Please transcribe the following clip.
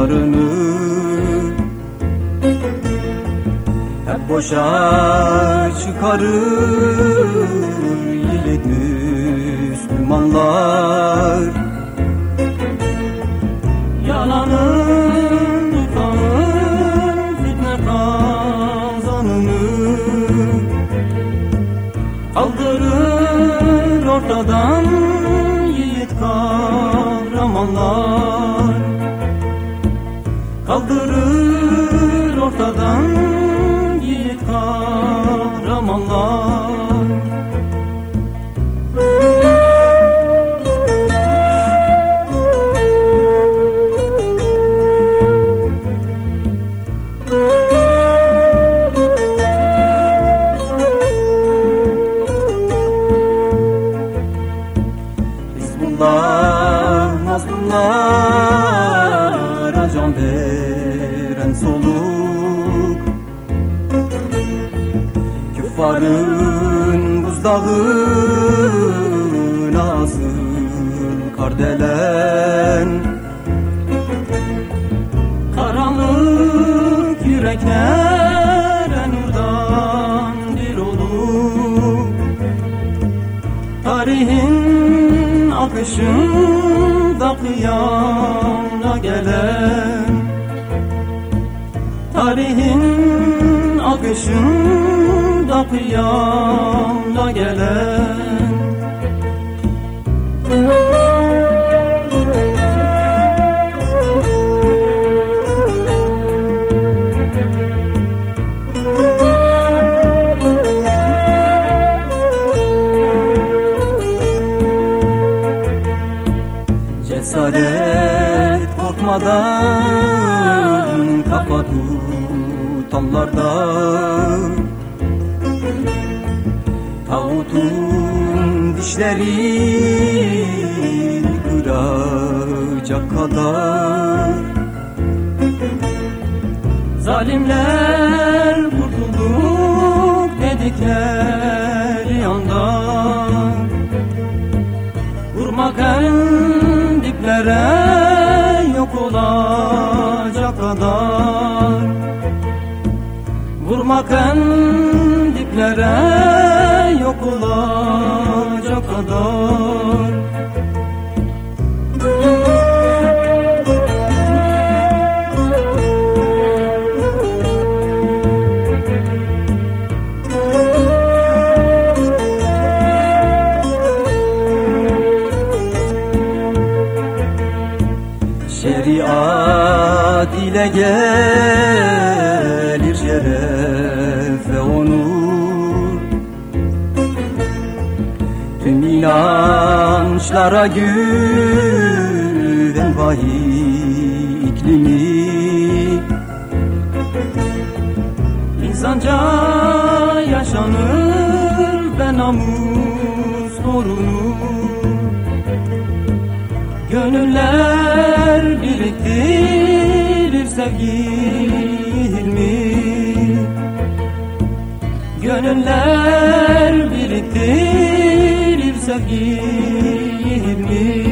yollarını Hep boşa çıkarır yiğit Müslümanlar. Yalanın tutanın fitne kazanını Kaldırır ortadan yiğit kahramanlar Kaldırır ortadan yiğit kahramanlar. Hizbullah mazlumlara can veren soluk. Küffarın buzdağına asıl kardelen. Karanlık yüreklere nurdan bir olup Tarihin akışında kıyamda gelen akışında kıyamda gelen. Cesaret korkmadan kafa tutanlarda Tağutun dişleri kıracak kadar. Zalimler kurtulduk dedikleri anda Vurmak en diplere yok olacak kadar Vurmak en diplere yok olacak kadar. Şeriat ile gelir şeref inançlara güven vahiy iklimi İnsanca yaşanır ve namus korunur Gönüller biriktirir sevgi hilmi Gönüller biriktirir sevgi beni me.